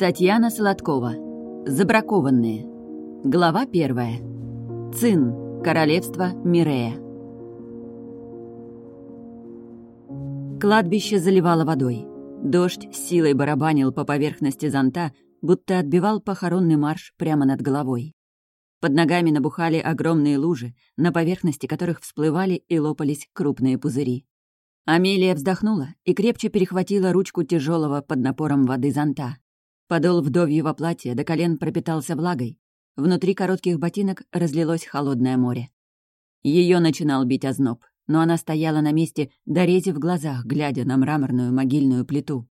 Татьяна Солодкова. Забракованные. Глава первая. Цин. Королевство Мирея. Кладбище заливало водой. Дождь силой барабанил по поверхности зонта, будто отбивал похоронный марш прямо над головой. Под ногами набухали огромные лужи, на поверхности которых всплывали и лопались крупные пузыри. Амелия вздохнула и крепче перехватила ручку тяжелого под напором воды зонта. Подол вдовьего платья до колен пропитался влагой. Внутри коротких ботинок разлилось холодное море. Ее начинал бить озноб, но она стояла на месте, дорезив глазах, глядя на мраморную могильную плиту.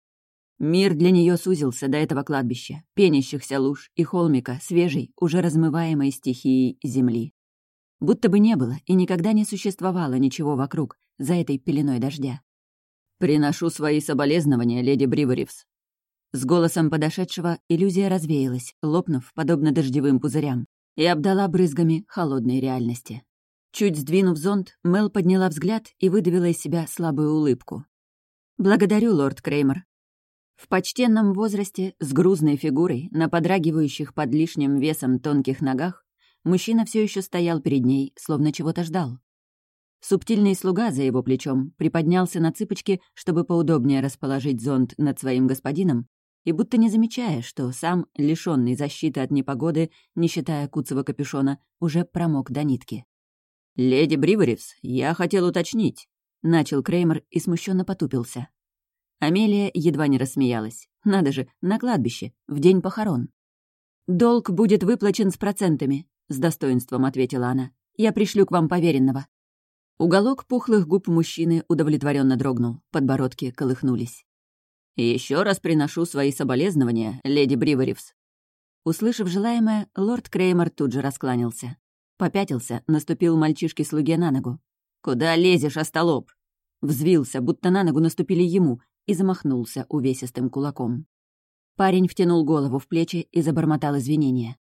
Мир для нее сузился до этого кладбища, пенящихся луж и холмика, свежей, уже размываемой стихией земли. Будто бы не было и никогда не существовало ничего вокруг, за этой пеленой дождя. «Приношу свои соболезнования, леди Бриверивс». С голосом подошедшего иллюзия развеялась, лопнув, подобно дождевым пузырям, и обдала брызгами холодной реальности. Чуть сдвинув зонт, Мел подняла взгляд и выдавила из себя слабую улыбку. «Благодарю, лорд Креймер. В почтенном возрасте, с грузной фигурой, на подрагивающих под лишним весом тонких ногах, мужчина все еще стоял перед ней, словно чего-то ждал. Субтильный слуга за его плечом приподнялся на цыпочки, чтобы поудобнее расположить зонт над своим господином, и будто не замечая, что сам, лишенный защиты от непогоды, не считая куцого капюшона, уже промок до нитки. «Леди Бриверевс, я хотел уточнить», — начал Креймер и смущенно потупился. Амелия едва не рассмеялась. Надо же, на кладбище, в день похорон. «Долг будет выплачен с процентами», — с достоинством ответила она. «Я пришлю к вам поверенного». Уголок пухлых губ мужчины удовлетворенно дрогнул, подбородки колыхнулись. Еще раз приношу свои соболезнования, леди Бриверевс». Услышав желаемое, лорд Креймор тут же раскланялся. Попятился, наступил мальчишке-слуге на ногу. «Куда лезешь, остолоп?» Взвился, будто на ногу наступили ему, и замахнулся увесистым кулаком. Парень втянул голову в плечи и забормотал извинения.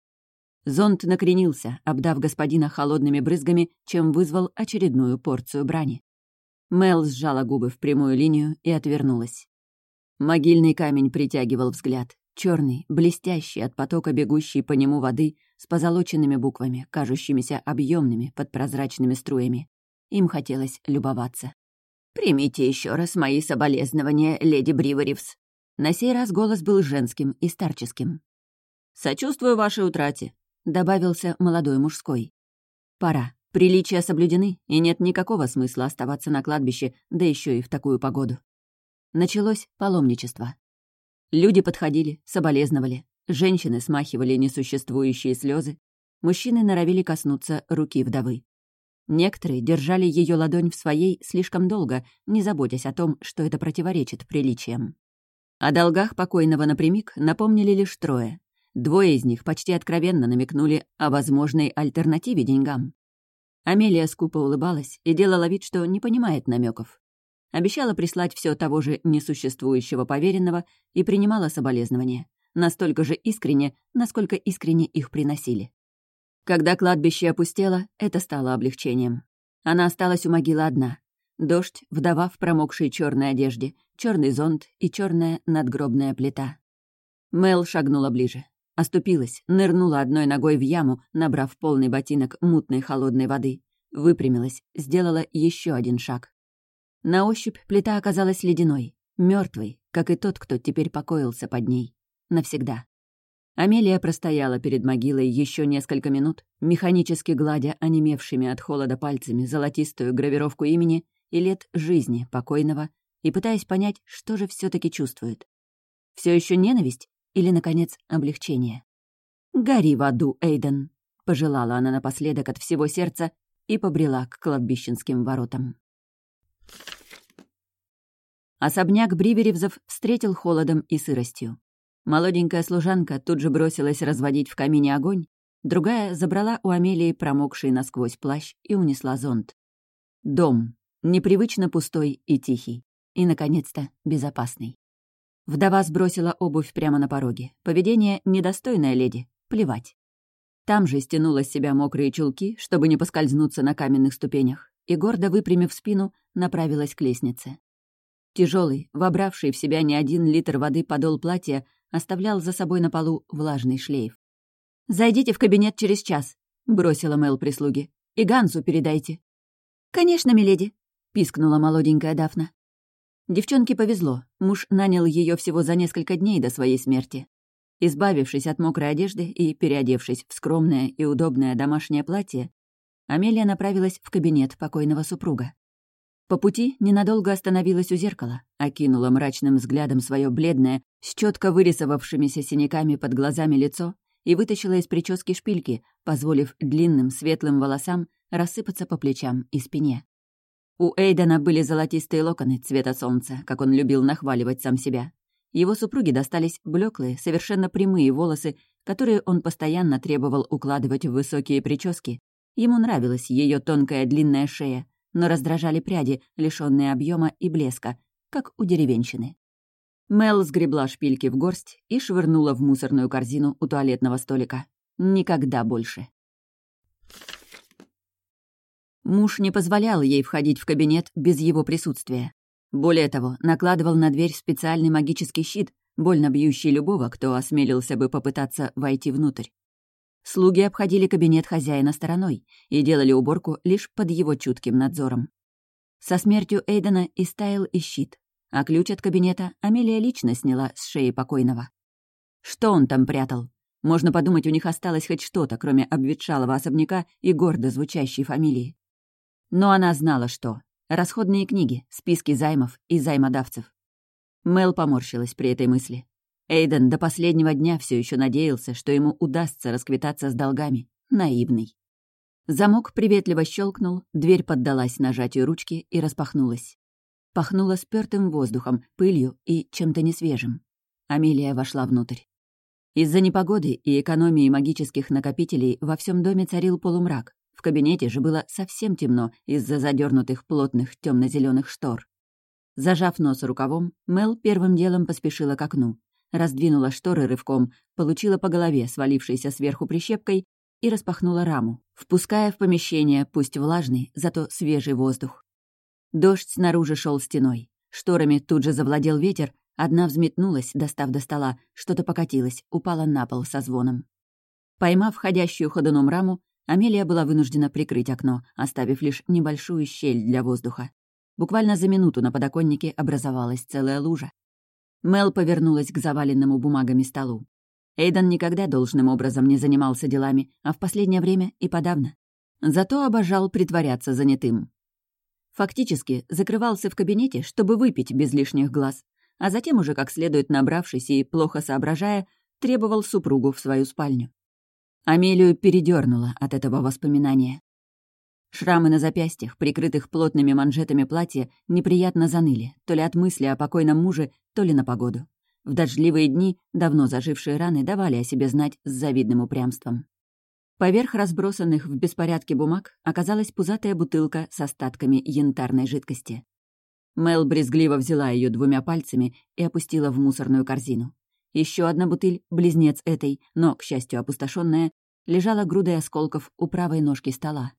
Зонт накренился, обдав господина холодными брызгами, чем вызвал очередную порцию брани. Мел сжала губы в прямую линию и отвернулась. Могильный камень притягивал взгляд. черный, блестящий от потока бегущей по нему воды с позолоченными буквами, кажущимися объемными под прозрачными струями. Им хотелось любоваться. «Примите еще раз мои соболезнования, леди Бриверивс». На сей раз голос был женским и старческим. «Сочувствую вашей утрате», — добавился молодой мужской. «Пора. Приличия соблюдены, и нет никакого смысла оставаться на кладбище, да еще и в такую погоду». Началось паломничество. Люди подходили, соболезновали, женщины смахивали несуществующие слезы, мужчины норовили коснуться руки вдовы. Некоторые держали ее ладонь в своей слишком долго, не заботясь о том, что это противоречит приличиям. О долгах покойного напрямик напомнили лишь трое. Двое из них почти откровенно намекнули о возможной альтернативе деньгам. Амелия скупо улыбалась и делала вид, что не понимает намеков. Обещала прислать все того же несуществующего поверенного и принимала соболезнования. Настолько же искренне, насколько искренне их приносили. Когда кладбище опустело, это стало облегчением. Она осталась у могилы одна. Дождь, вдова в промокшей черной одежде, черный зонт и черная надгробная плита. Мел шагнула ближе. Оступилась, нырнула одной ногой в яму, набрав полный ботинок мутной холодной воды. Выпрямилась, сделала еще один шаг. На ощупь плита оказалась ледяной, мертвой, как и тот, кто теперь покоился под ней. Навсегда. Амелия простояла перед могилой еще несколько минут, механически гладя онемевшими от холода пальцами золотистую гравировку имени и лет жизни покойного и пытаясь понять, что же все таки чувствует. Все еще ненависть или, наконец, облегчение? «Гори в аду, Эйден!» — пожелала она напоследок от всего сердца и побрела к кладбищенским воротам. Особняк Бриверевзов встретил холодом и сыростью. Молоденькая служанка тут же бросилась разводить в камине огонь, другая забрала у Амелии промокший насквозь плащ и унесла зонт. Дом. Непривычно пустой и тихий. И, наконец-то, безопасный. Вдова сбросила обувь прямо на пороге. Поведение недостойное леди. Плевать. Там же стянула с себя мокрые чулки, чтобы не поскользнуться на каменных ступенях, и, гордо выпрямив спину, направилась к лестнице. Тяжелый, вобравший в себя не один литр воды подол платья, оставлял за собой на полу влажный шлейф. «Зайдите в кабинет через час», — бросила Мэл прислуги. «И Гансу передайте». «Конечно, миледи», — пискнула молоденькая Дафна. Девчонке повезло, муж нанял ее всего за несколько дней до своей смерти. Избавившись от мокрой одежды и переодевшись в скромное и удобное домашнее платье, Амелия направилась в кабинет покойного супруга. По пути ненадолго остановилась у зеркала, окинула мрачным взглядом свое бледное, с четко вырисовавшимися синяками под глазами лицо и вытащила из прически шпильки, позволив длинным светлым волосам рассыпаться по плечам и спине. У Эйдена были золотистые локоны цвета солнца, как он любил нахваливать сам себя. Его супруге достались блеклые, совершенно прямые волосы, которые он постоянно требовал укладывать в высокие прически. Ему нравилась ее тонкая длинная шея, но раздражали пряди, лишённые объема и блеска, как у деревенщины. Мел сгребла шпильки в горсть и швырнула в мусорную корзину у туалетного столика. Никогда больше. Муж не позволял ей входить в кабинет без его присутствия. Более того, накладывал на дверь специальный магический щит, больно бьющий любого, кто осмелился бы попытаться войти внутрь. Слуги обходили кабинет хозяина стороной и делали уборку лишь под его чутким надзором. Со смертью Эйдена истаял и щит, а ключ от кабинета Амелия лично сняла с шеи покойного. Что он там прятал? Можно подумать, у них осталось хоть что-то, кроме обветшалого особняка и гордо звучащей фамилии. Но она знала, что. Расходные книги, списки займов и займодавцев. Мел поморщилась при этой мысли. Эйден до последнего дня все еще надеялся, что ему удастся расквитаться с долгами. Наивный. Замок приветливо щелкнул, дверь поддалась нажатию ручки и распахнулась. Пахнуло спёртым воздухом, пылью и чем-то несвежим. Амелия вошла внутрь. Из-за непогоды и экономии магических накопителей во всем доме царил полумрак. Кабинете же было совсем темно из-за задернутых плотных темно зеленых штор. Зажав нос рукавом, Мел первым делом поспешила к окну раздвинула шторы рывком, получила по голове, свалившейся сверху прищепкой, и распахнула раму, впуская в помещение, пусть влажный, зато свежий воздух. Дождь снаружи шел стеной. Шторами тут же завладел ветер, одна взметнулась, достав до стола, что-то покатилось, упала на пол со звоном. Поймав входящую ходуном раму, Амелия была вынуждена прикрыть окно, оставив лишь небольшую щель для воздуха. Буквально за минуту на подоконнике образовалась целая лужа. Мел повернулась к заваленному бумагами столу. Эйден никогда должным образом не занимался делами, а в последнее время и подавно. Зато обожал притворяться занятым. Фактически закрывался в кабинете, чтобы выпить без лишних глаз, а затем уже как следует набравшись и, плохо соображая, требовал супругу в свою спальню. Амелию передернула от этого воспоминания. Шрамы на запястьях, прикрытых плотными манжетами платья, неприятно заныли, то ли от мысли о покойном муже, то ли на погоду. В дождливые дни давно зажившие раны давали о себе знать с завидным упрямством. Поверх разбросанных в беспорядке бумаг оказалась пузатая бутылка с остатками янтарной жидкости. Мел брезгливо взяла ее двумя пальцами и опустила в мусорную корзину. Еще одна бутыль, близнец этой, но, к счастью, опустошенная, лежала грудой осколков у правой ножки стола.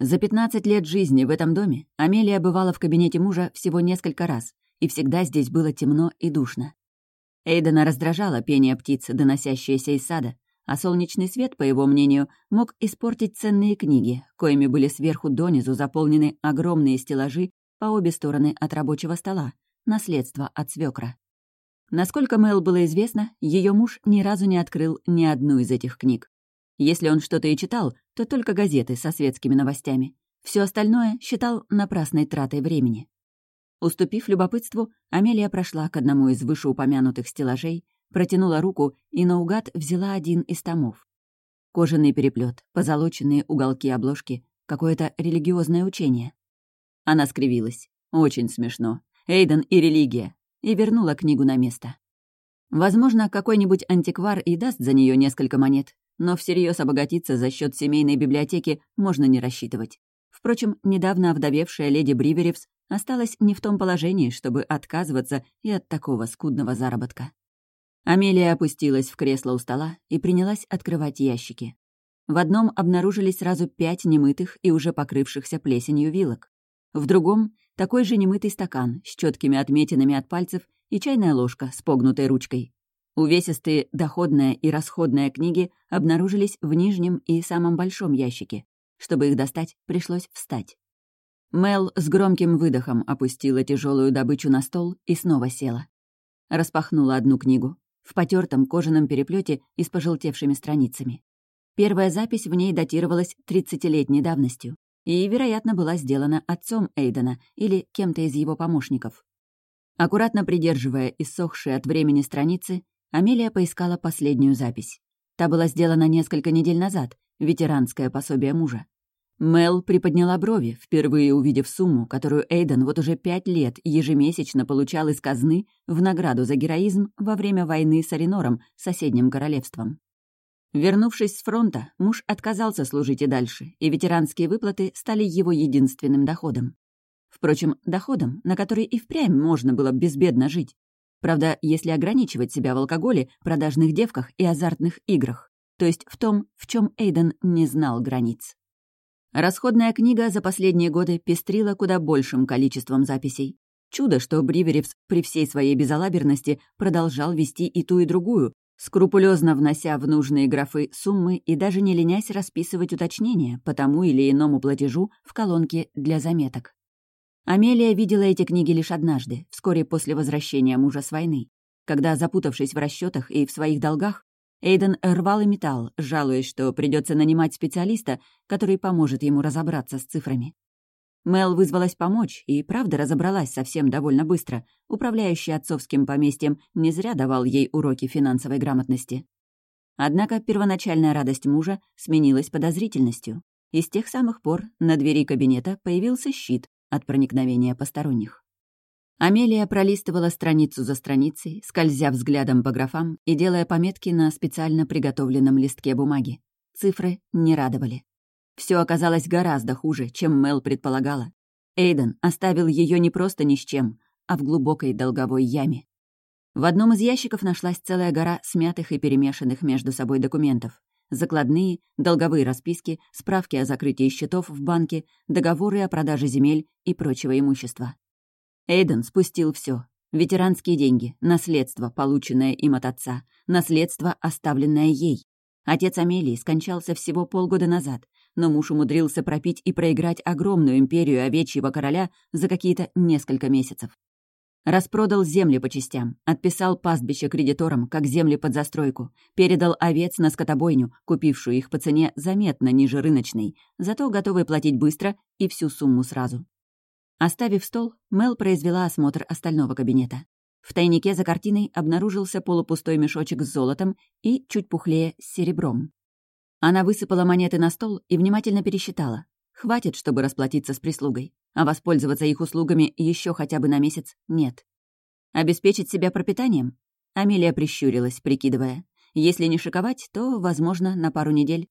За 15 лет жизни в этом доме Амелия бывала в кабинете мужа всего несколько раз, и всегда здесь было темно и душно. Эйдена раздражала пение птиц, доносящееся из сада, а солнечный свет, по его мнению, мог испортить ценные книги, коими были сверху донизу заполнены огромные стеллажи по обе стороны от рабочего стола, наследство от свекра. Насколько Мэл было известно, ее муж ни разу не открыл ни одну из этих книг. Если он что-то и читал, то только газеты со светскими новостями. Все остальное считал напрасной тратой времени. Уступив любопытству, Амелия прошла к одному из вышеупомянутых стеллажей, протянула руку и наугад взяла один из томов. Кожаный переплет, позолоченные уголки обложки, какое-то религиозное учение. Она скривилась. Очень смешно. Эйден и религия. И вернула книгу на место. Возможно, какой-нибудь антиквар и даст за нее несколько монет, но всерьез обогатиться за счет семейной библиотеки можно не рассчитывать. Впрочем, недавно овдовевшая леди Бриверевс осталась не в том положении, чтобы отказываться и от такого скудного заработка. Амелия опустилась в кресло у стола и принялась открывать ящики. В одном обнаружились сразу пять немытых и уже покрывшихся плесенью вилок. В другом — такой же немытый стакан с четкими отметинами от пальцев и чайная ложка с погнутой ручкой. Увесистые доходная и расходная книги обнаружились в нижнем и самом большом ящике. Чтобы их достать, пришлось встать. Мел с громким выдохом опустила тяжелую добычу на стол и снова села. Распахнула одну книгу в потертом кожаном переплете и с пожелтевшими страницами. Первая запись в ней датировалась 30-летней давностью и, вероятно, была сделана отцом Эйдена или кем-то из его помощников. Аккуратно придерживая иссохшие от времени страницы, Амелия поискала последнюю запись. Та была сделана несколько недель назад, ветеранское пособие мужа. Мел приподняла брови, впервые увидев сумму, которую Эйден вот уже пять лет ежемесячно получал из казны в награду за героизм во время войны с Аринором, соседним королевством. Вернувшись с фронта, муж отказался служить и дальше, и ветеранские выплаты стали его единственным доходом. Впрочем, доходом, на который и впрямь можно было безбедно жить. Правда, если ограничивать себя в алкоголе, продажных девках и азартных играх. То есть в том, в чем Эйден не знал границ. Расходная книга за последние годы пестрила куда большим количеством записей. Чудо, что Бриверевс при всей своей безалаберности продолжал вести и ту, и другую, скрупулезно внося в нужные графы суммы и даже не ленясь расписывать уточнения по тому или иному платежу в колонке для заметок. Амелия видела эти книги лишь однажды, вскоре после возвращения мужа с войны, когда, запутавшись в расчетах и в своих долгах, Эйден рвал и металл, жалуясь, что придется нанимать специалиста, который поможет ему разобраться с цифрами. Мел вызвалась помочь и, правда, разобралась совсем довольно быстро. Управляющий отцовским поместьем не зря давал ей уроки финансовой грамотности. Однако первоначальная радость мужа сменилась подозрительностью. И с тех самых пор на двери кабинета появился щит, от проникновения посторонних. Амелия пролистывала страницу за страницей, скользя взглядом по графам и делая пометки на специально приготовленном листке бумаги. Цифры не радовали. Все оказалось гораздо хуже, чем Мел предполагала. Эйден оставил ее не просто ни с чем, а в глубокой долговой яме. В одном из ящиков нашлась целая гора смятых и перемешанных между собой документов закладные, долговые расписки, справки о закрытии счетов в банке, договоры о продаже земель и прочего имущества. Эйден спустил все: Ветеранские деньги, наследство, полученное им от отца, наследство, оставленное ей. Отец Амелии скончался всего полгода назад, но муж умудрился пропить и проиграть огромную империю овечьего короля за какие-то несколько месяцев. Распродал земли по частям, отписал пастбище кредиторам, как земли под застройку, передал овец на скотобойню, купившую их по цене заметно ниже рыночной, зато готовый платить быстро и всю сумму сразу. Оставив стол, Мел произвела осмотр остального кабинета. В тайнике за картиной обнаружился полупустой мешочек с золотом и, чуть пухлее, с серебром. Она высыпала монеты на стол и внимательно пересчитала. Хватит, чтобы расплатиться с прислугой а воспользоваться их услугами еще хотя бы на месяц нет. Обеспечить себя пропитанием? Амелия прищурилась, прикидывая. Если не шиковать, то, возможно, на пару недель.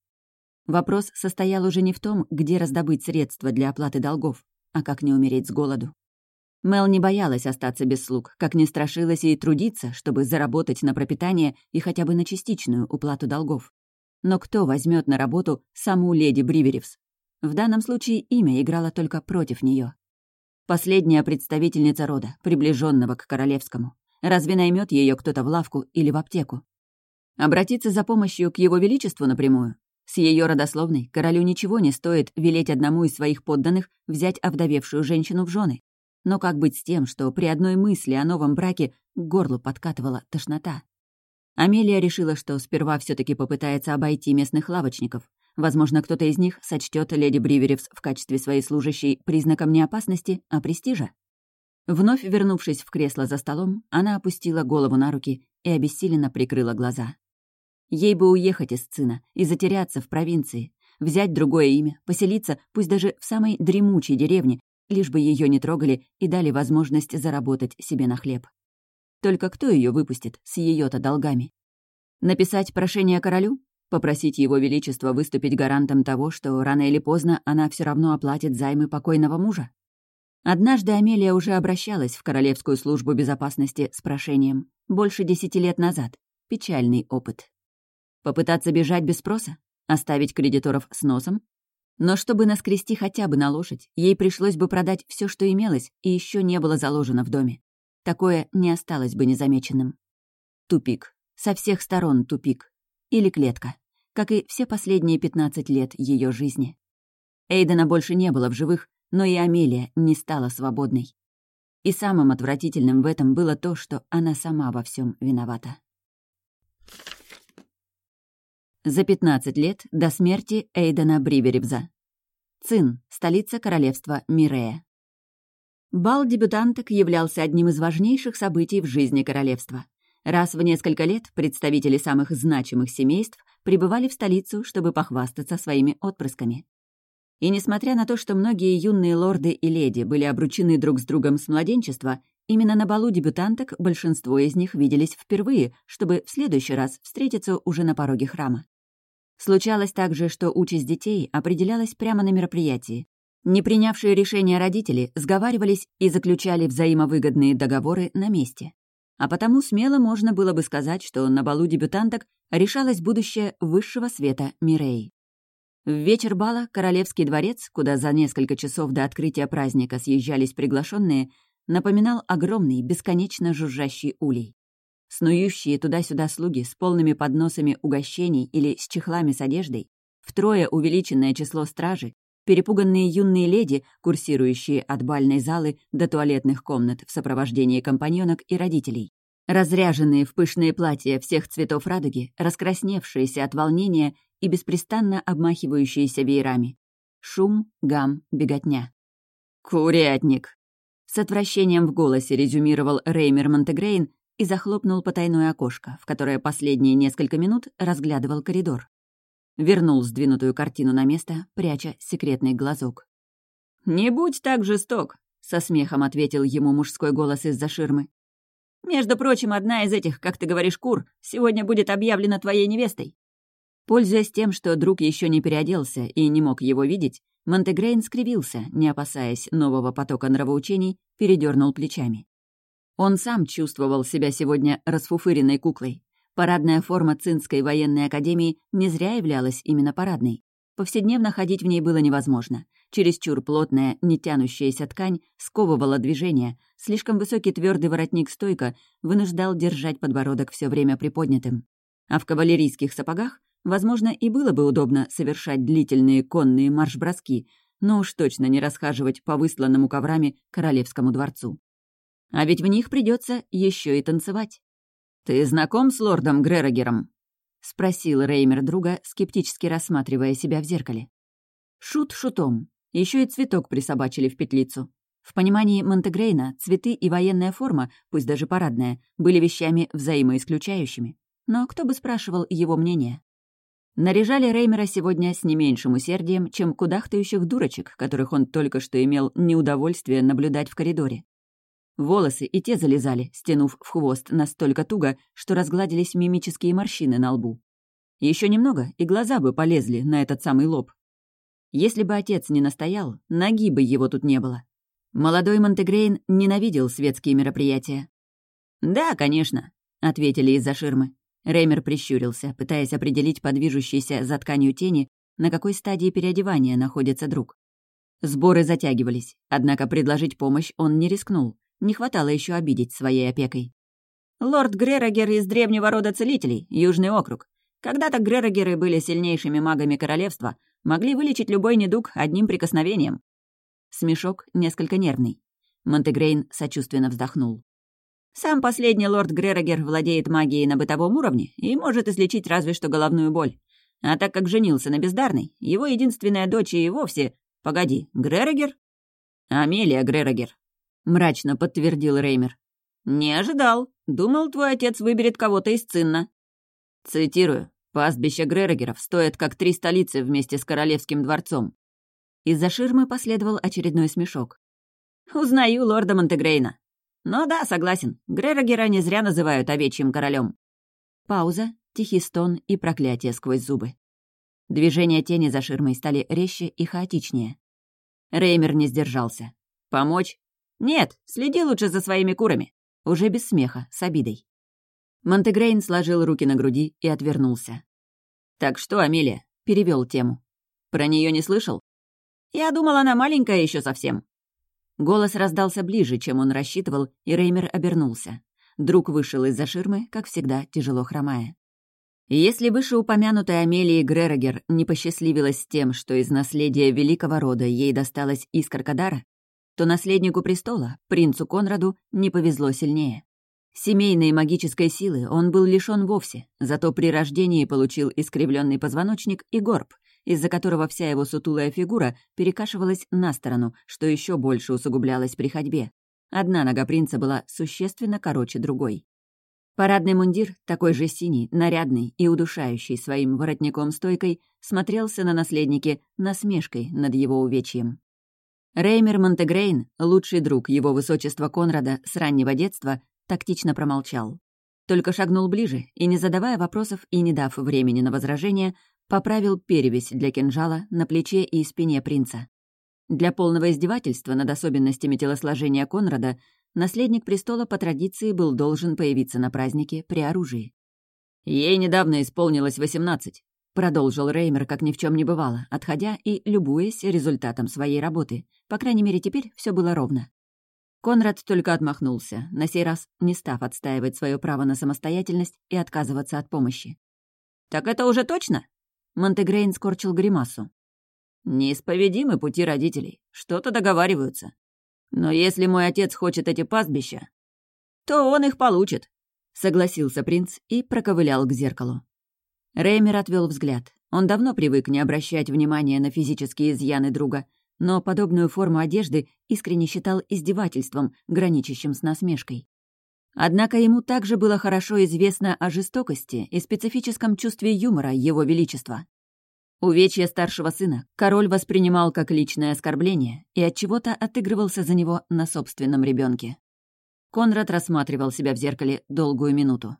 Вопрос состоял уже не в том, где раздобыть средства для оплаты долгов, а как не умереть с голоду. Мел не боялась остаться без слуг, как не страшилась и трудиться, чтобы заработать на пропитание и хотя бы на частичную уплату долгов. Но кто возьмет на работу саму леди Бриверевс? В данном случае имя играло только против нее. Последняя представительница рода, приближенного к королевскому. Разве наймет ее кто-то в лавку или в аптеку? Обратиться за помощью к его величеству напрямую? С ее родословной королю ничего не стоит велеть одному из своих подданных взять овдовевшую женщину в жены. Но как быть с тем, что при одной мысли о новом браке к горлу подкатывала тошнота? Амелия решила, что сперва все таки попытается обойти местных лавочников, Возможно, кто-то из них сочтет леди Бриверевс в качестве своей служащей признаком не опасности, а престижа. Вновь вернувшись в кресло за столом, она опустила голову на руки и обессиленно прикрыла глаза. Ей бы уехать из сына и затеряться в провинции, взять другое имя, поселиться, пусть даже в самой дремучей деревне, лишь бы ее не трогали и дали возможность заработать себе на хлеб. Только кто ее выпустит с ее то долгами? Написать прошение королю? Попросить его величество выступить гарантом того, что рано или поздно она все равно оплатит займы покойного мужа? Однажды Амелия уже обращалась в Королевскую службу безопасности с прошением. Больше десяти лет назад. Печальный опыт. Попытаться бежать без спроса? Оставить кредиторов с носом? Но чтобы наскрести хотя бы на лошадь, ей пришлось бы продать все, что имелось, и еще не было заложено в доме. Такое не осталось бы незамеченным. Тупик. Со всех сторон тупик. Или клетка. Как и все последние 15 лет ее жизни. Эйдена больше не было в живых, но и Амелия не стала свободной. И самым отвратительным в этом было то, что она сама во всем виновата. За 15 лет до смерти Эйдена Бриверевза. Цин, столица королевства Мирея. Бал дебютанток являлся одним из важнейших событий в жизни королевства. Раз в несколько лет представители самых значимых семейств прибывали в столицу, чтобы похвастаться своими отпрысками. И несмотря на то, что многие юные лорды и леди были обручены друг с другом с младенчества, именно на балу дебютанток большинство из них виделись впервые, чтобы в следующий раз встретиться уже на пороге храма. Случалось также, что участь детей определялась прямо на мероприятии. Не принявшие решения родители сговаривались и заключали взаимовыгодные договоры на месте. А потому смело можно было бы сказать, что на балу дебютанток решалось будущее высшего света Мирей. В вечер бала Королевский дворец, куда за несколько часов до открытия праздника съезжались приглашенные, напоминал огромный, бесконечно жужжащий улей. Снующие туда-сюда слуги с полными подносами угощений или с чехлами с одеждой, втрое увеличенное число стражи, перепуганные юные леди, курсирующие от бальной залы до туалетных комнат в сопровождении компаньонок и родителей, разряженные в пышные платья всех цветов радуги, раскрасневшиеся от волнения и беспрестанно обмахивающиеся веерами. Шум, гам, беготня. «Курятник!» С отвращением в голосе резюмировал Реймер Монтегрейн, и захлопнул потайное окошко, в которое последние несколько минут разглядывал коридор. Вернул сдвинутую картину на место, пряча секретный глазок. «Не будь так жесток», — со смехом ответил ему мужской голос из-за ширмы. «Между прочим, одна из этих, как ты говоришь, кур, сегодня будет объявлена твоей невестой». Пользуясь тем, что друг еще не переоделся и не мог его видеть, Монтегрейн скривился, не опасаясь нового потока нравоучений, передернул плечами. Он сам чувствовал себя сегодня расфуфыренной куклой. Парадная форма Цинской военной академии не зря являлась именно парадной. Повседневно ходить в ней было невозможно. Чересчур плотная, не тянущаяся ткань сковывала движение, слишком высокий твердый воротник стойка вынуждал держать подбородок все время приподнятым. А в кавалерийских сапогах, возможно, и было бы удобно совершать длительные конные марш-броски, но уж точно не расхаживать по высланному коврами королевскому дворцу. А ведь в них придется еще и танцевать. «Ты знаком с лордом Грерогером?» — спросил Реймер друга, скептически рассматривая себя в зеркале. Шут шутом. Еще и цветок присобачили в петлицу. В понимании Монтегрейна цветы и военная форма, пусть даже парадная, были вещами взаимоисключающими. Но кто бы спрашивал его мнение? Наряжали Реймера сегодня с не меньшим усердием, чем кудахтающих дурочек, которых он только что имел неудовольствие наблюдать в коридоре. Волосы и те залезали, стянув в хвост настолько туго, что разгладились мимические морщины на лбу. Еще немного, и глаза бы полезли на этот самый лоб. Если бы отец не настоял, ноги бы его тут не было. Молодой Монтегрейн ненавидел светские мероприятия. «Да, конечно», — ответили из-за ширмы. Реймер прищурился, пытаясь определить по движущейся за тканью тени, на какой стадии переодевания находится друг. Сборы затягивались, однако предложить помощь он не рискнул. Не хватало еще обидеть своей опекой. «Лорд Грерогер из древнего рода целителей, Южный округ. Когда-то Грерогеры были сильнейшими магами королевства, могли вылечить любой недуг одним прикосновением». Смешок несколько нервный. Монтегрейн сочувственно вздохнул. «Сам последний лорд Грерогер владеет магией на бытовом уровне и может излечить разве что головную боль. А так как женился на бездарной, его единственная дочь и вовсе... Погоди, Грерогер? Амелия Грерогер, — мрачно подтвердил Реймер. «Не ожидал. Думал, твой отец выберет кого-то из Цинна». Цитирую. «Пастбище Грерогеров стоит как три столицы вместе с Королевским дворцом». Из-за ширмы последовал очередной смешок. «Узнаю лорда Монтегрейна. Но да, согласен, Грерогера не зря называют овечьим королем. Пауза, тихий стон и проклятие сквозь зубы. Движения тени за ширмой стали резче и хаотичнее. Реймер не сдержался. «Помочь?» «Нет, следи лучше за своими курами». Уже без смеха, с обидой. Монтегрейн сложил руки на груди и отвернулся. «Так что, Амелия?» — перевел тему. «Про нее не слышал?» Я думала, она маленькая еще совсем». Голос раздался ближе, чем он рассчитывал, и Реймер обернулся. Друг вышел из-за ширмы, как всегда, тяжело хромая. Если вышеупомянутая Амелии Грерогер не посчастливилась тем, что из наследия великого рода ей досталась искорка дара, то наследнику престола, принцу Конраду, не повезло сильнее. Семейной магической силы он был лишён вовсе, зато при рождении получил искривленный позвоночник и горб, из-за которого вся его сутулая фигура перекашивалась на сторону, что еще больше усугублялось при ходьбе. Одна нога принца была существенно короче другой. Парадный мундир, такой же синий, нарядный и удушающий своим воротником-стойкой, смотрелся на наследнике насмешкой над его увечьем. Реймер Монтегрейн, лучший друг его высочества Конрада с раннего детства, тактично промолчал. Только шагнул ближе и, не задавая вопросов и не дав времени на возражение, поправил перевязь для кинжала на плече и спине принца. Для полного издевательства над особенностями телосложения Конрада наследник престола по традиции был должен появиться на празднике при оружии. «Ей недавно исполнилось восемнадцать», — продолжил Реймер, как ни в чем не бывало, отходя и любуясь результатом своей работы. По крайней мере, теперь все было ровно. Конрад только отмахнулся, на сей раз не став отстаивать свое право на самостоятельность и отказываться от помощи. «Так это уже точно?» Монтегрейн скорчил гримасу. «Неисповедимы пути родителей. Что-то договариваются. Но если мой отец хочет эти пастбища, то он их получит», — согласился принц и проковылял к зеркалу. Реймер отвел взгляд. Он давно привык не обращать внимания на физические изъяны друга — но подобную форму одежды искренне считал издевательством, граничащим с насмешкой. Однако ему также было хорошо известно о жестокости и специфическом чувстве юмора Его Величества. Увечье старшего сына король воспринимал как личное оскорбление и от чего то отыгрывался за него на собственном ребенке. Конрад рассматривал себя в зеркале долгую минуту.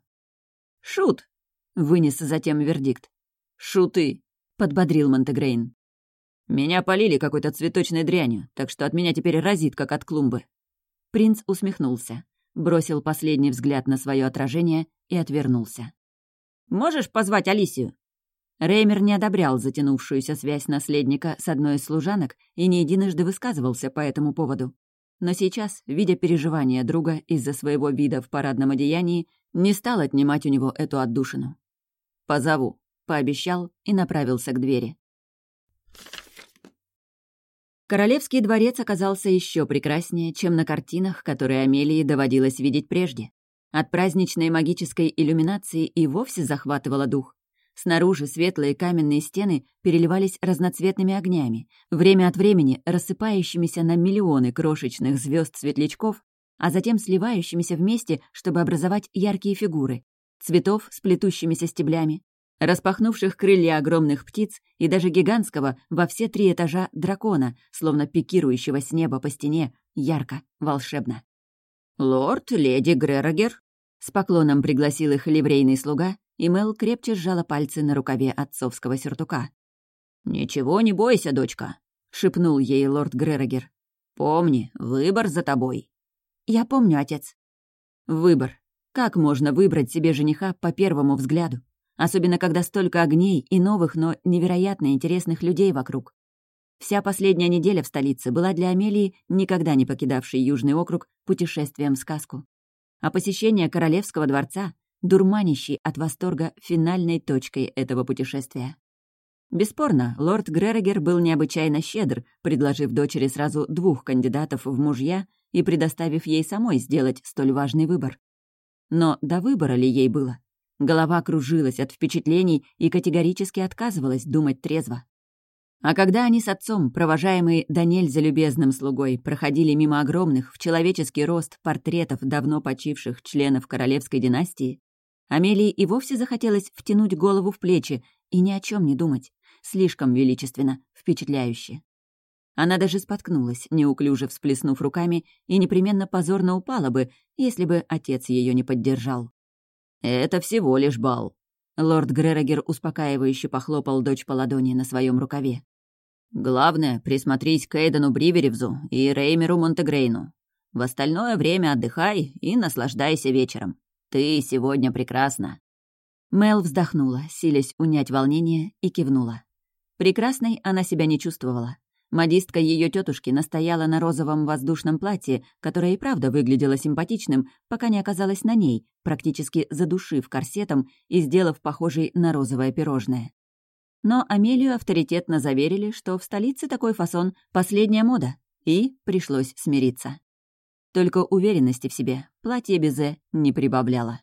«Шут!» — вынес затем вердикт. «Шуты!» — подбодрил Монтегрейн. Меня полили какой-то цветочной дрянью, так что от меня теперь разит, как от клумбы». Принц усмехнулся, бросил последний взгляд на свое отражение и отвернулся. «Можешь позвать Алисию?» Реймер не одобрял затянувшуюся связь наследника с одной из служанок и не единожды высказывался по этому поводу. Но сейчас, видя переживания друга из-за своего вида в парадном одеянии, не стал отнимать у него эту отдушину. «Позову», — пообещал и направился к двери. Королевский дворец оказался еще прекраснее, чем на картинах, которые Амелии доводилось видеть прежде. От праздничной магической иллюминации и вовсе захватывало дух. Снаружи светлые каменные стены переливались разноцветными огнями, время от времени рассыпающимися на миллионы крошечных звезд светлячков, а затем сливающимися вместе, чтобы образовать яркие фигуры, цветов с плетущимися стеблями, распахнувших крылья огромных птиц и даже гигантского во все три этажа дракона, словно пикирующего с неба по стене, ярко, волшебно. «Лорд, леди Грерогер?» С поклоном пригласил их ливрейный слуга, и Мел крепче сжала пальцы на рукаве отцовского сюртука. «Ничего не бойся, дочка», — шепнул ей лорд Грерогер. «Помни, выбор за тобой». «Я помню, отец». «Выбор. Как можно выбрать себе жениха по первому взгляду? Особенно, когда столько огней и новых, но невероятно интересных людей вокруг. Вся последняя неделя в столице была для Амелии, никогда не покидавшей Южный округ, путешествием в сказку. А посещение Королевского дворца — дурманящей от восторга финальной точкой этого путешествия. Бесспорно, лорд Грерогер был необычайно щедр, предложив дочери сразу двух кандидатов в мужья и предоставив ей самой сделать столь важный выбор. Но до выбора ли ей было? Голова кружилась от впечатлений и категорически отказывалась думать трезво. А когда они с отцом, провожаемые до нельзя любезным слугой, проходили мимо огромных в человеческий рост портретов давно почивших членов королевской династии, Амелии и вовсе захотелось втянуть голову в плечи и ни о чем не думать. Слишком величественно, впечатляюще. Она даже споткнулась, неуклюже всплеснув руками, и непременно позорно упала бы, если бы отец ее не поддержал. «Это всего лишь бал». Лорд Грерогер успокаивающе похлопал дочь по ладони на своем рукаве. «Главное, присмотрись к Эйдену Бриверевзу и Реймеру Монтегрейну. В остальное время отдыхай и наслаждайся вечером. Ты сегодня прекрасна». Мел вздохнула, силясь унять волнение, и кивнула. Прекрасной она себя не чувствовала. Модистка ее тетушки настояла на розовом воздушном платье, которое и правда выглядело симпатичным, пока не оказалось на ней, практически задушив корсетом и сделав похожей на розовое пирожное. Но Амелию авторитетно заверили, что в столице такой фасон — последняя мода, и пришлось смириться. Только уверенности в себе платье Безе не прибавляло.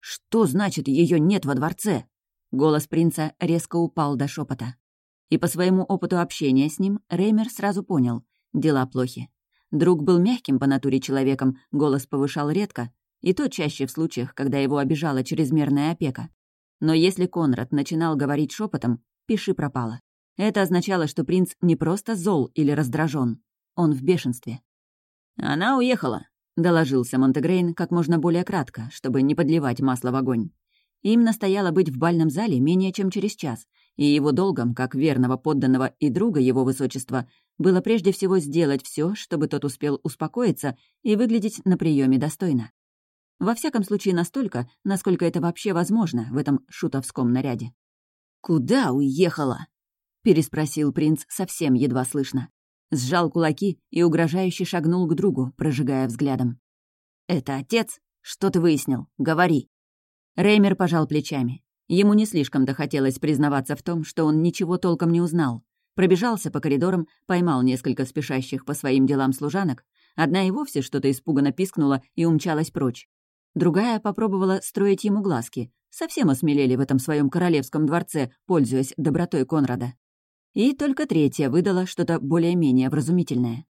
«Что значит, ее нет во дворце?» Голос принца резко упал до шепота. И по своему опыту общения с ним Реймер сразу понял — дела плохи. Друг был мягким по натуре человеком, голос повышал редко, и то чаще в случаях, когда его обижала чрезмерная опека. Но если Конрад начинал говорить шепотом, пиши пропало. Это означало, что принц не просто зол или раздражен, он в бешенстве. «Она уехала», — доложился Монтегрейн как можно более кратко, чтобы не подливать масло в огонь. Им настояло быть в бальном зале менее чем через час, и его долгом, как верного подданного и друга его высочества, было прежде всего сделать все, чтобы тот успел успокоиться и выглядеть на приеме достойно. Во всяком случае, настолько, насколько это вообще возможно в этом шутовском наряде. «Куда уехала?» — переспросил принц совсем едва слышно. Сжал кулаки и угрожающе шагнул к другу, прожигая взглядом. «Это отец? Что ты выяснил? Говори!» Реймер пожал плечами. Ему не слишком-то хотелось признаваться в том, что он ничего толком не узнал. Пробежался по коридорам, поймал несколько спешащих по своим делам служанок. Одна и вовсе что-то испуганно пискнула и умчалась прочь. Другая попробовала строить ему глазки. Совсем осмелели в этом своем королевском дворце, пользуясь добротой Конрада. И только третья выдала что-то более-менее вразумительное.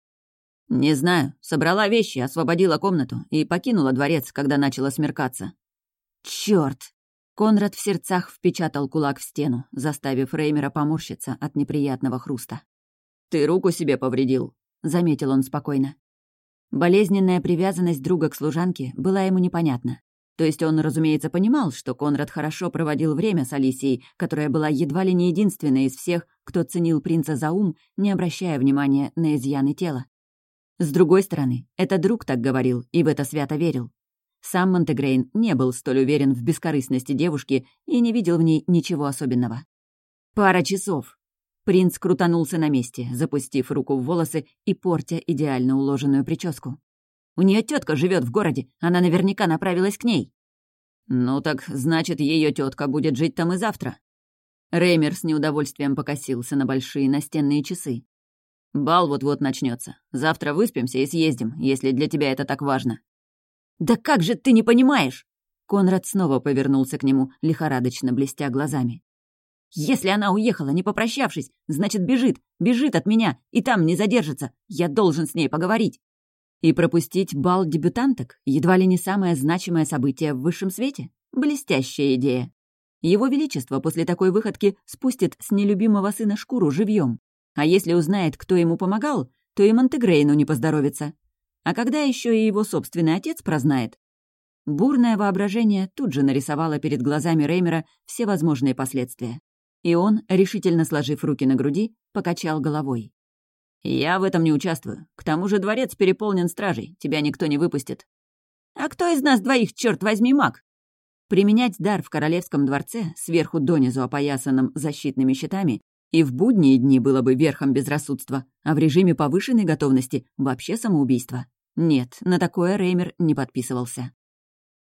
«Не знаю. Собрала вещи, освободила комнату и покинула дворец, когда начала смеркаться». «Чёрт!» Конрад в сердцах впечатал кулак в стену, заставив Реймера поморщиться от неприятного хруста. «Ты руку себе повредил», — заметил он спокойно. Болезненная привязанность друга к служанке была ему непонятна. То есть он, разумеется, понимал, что Конрад хорошо проводил время с Алисией, которая была едва ли не единственной из всех, кто ценил принца за ум, не обращая внимания на изъяны тела. С другой стороны, это друг так говорил и в это свято верил. Сам Монтегрейн не был столь уверен в бескорыстности девушки и не видел в ней ничего особенного. Пара часов. Принц крутанулся на месте, запустив руку в волосы и портя идеально уложенную прическу. У нее тетка живет в городе, она наверняка направилась к ней. Ну так, значит, ее тетка будет жить там и завтра. Реймер с неудовольствием покосился на большие настенные часы. Бал вот-вот начнется. Завтра выспимся и съездим, если для тебя это так важно. «Да как же ты не понимаешь?» Конрад снова повернулся к нему, лихорадочно блестя глазами. «Если она уехала, не попрощавшись, значит, бежит, бежит от меня, и там не задержится. Я должен с ней поговорить». И пропустить бал дебютанток едва ли не самое значимое событие в высшем свете? Блестящая идея. Его Величество после такой выходки спустит с нелюбимого сына шкуру живьем. А если узнает, кто ему помогал, то и Монтегрейну не поздоровится. А когда еще и его собственный отец прознает? Бурное воображение тут же нарисовало перед глазами Реймера все возможные последствия. И он, решительно сложив руки на груди, покачал головой. «Я в этом не участвую. К тому же дворец переполнен стражей, тебя никто не выпустит». «А кто из нас двоих, черт возьми, маг?» Применять дар в королевском дворце, сверху донизу опоясанным защитными щитами, и в будние дни было бы верхом безрассудства, а в режиме повышенной готовности — вообще самоубийство. Нет, на такое Реймер не подписывался.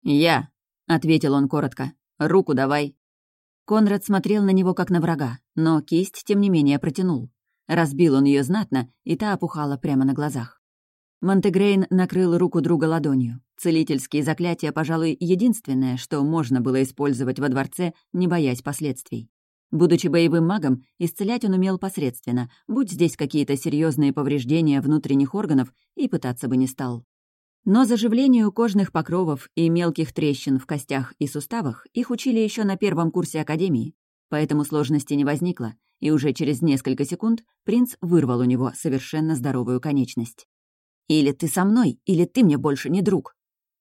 «Я», — ответил он коротко. «Руку давай». Конрад смотрел на него как на врага, но кисть, тем не менее, протянул. Разбил он ее знатно, и та опухала прямо на глазах. Монтегрейн накрыл руку друга ладонью. Целительские заклятия, пожалуй, единственное, что можно было использовать во дворце, не боясь последствий. Будучи боевым магом, исцелять он умел посредственно, будь здесь какие-то серьезные повреждения внутренних органов, и пытаться бы не стал. Но заживлению кожных покровов и мелких трещин в костях и суставах их учили еще на первом курсе Академии, поэтому сложности не возникло, и уже через несколько секунд принц вырвал у него совершенно здоровую конечность. «Или ты со мной, или ты мне больше не друг»,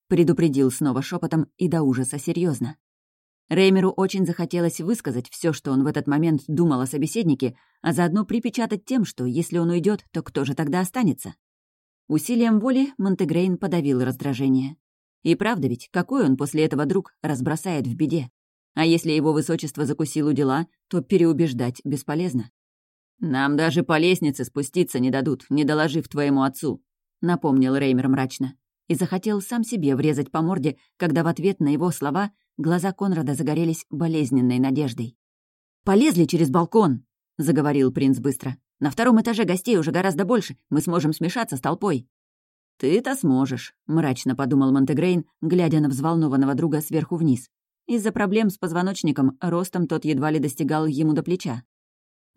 предупредил снова шепотом и до ужаса серьезно. Реймеру очень захотелось высказать все, что он в этот момент думал о собеседнике, а заодно припечатать тем, что если он уйдет, то кто же тогда останется? Усилием воли Монтегрейн подавил раздражение. И правда ведь, какой он после этого друг разбросает в беде? А если его высочество закусило дела, то переубеждать бесполезно. «Нам даже по лестнице спуститься не дадут, не доложив твоему отцу», — напомнил Реймер мрачно. И захотел сам себе врезать по морде, когда в ответ на его слова глаза Конрада загорелись болезненной надеждой. «Полезли через балкон!» — заговорил принц быстро. «На втором этаже гостей уже гораздо больше, мы сможем смешаться с толпой». «Ты-то сможешь», — мрачно подумал Монтегрейн, глядя на взволнованного друга сверху вниз. Из-за проблем с позвоночником ростом тот едва ли достигал ему до плеча.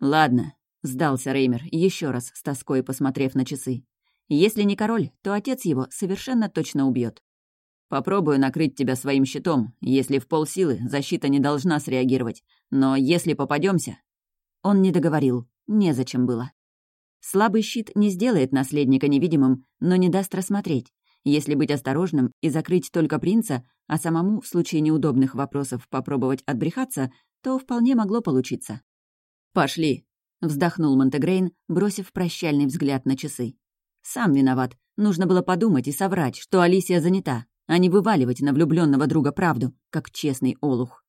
«Ладно, Сдался Реймер, еще раз с тоской посмотрев на часы. Если не король, то отец его совершенно точно убьет. Попробую накрыть тебя своим щитом. Если в полсилы, защита не должна среагировать. Но если попадемся, Он не договорил. Незачем было. Слабый щит не сделает наследника невидимым, но не даст рассмотреть. Если быть осторожным и закрыть только принца, а самому в случае неудобных вопросов попробовать отбрехаться, то вполне могло получиться. «Пошли», Вздохнул Монтегрейн, бросив прощальный взгляд на часы. Сам виноват. Нужно было подумать и соврать, что Алисия занята, а не вываливать на влюбленного друга правду, как честный олух.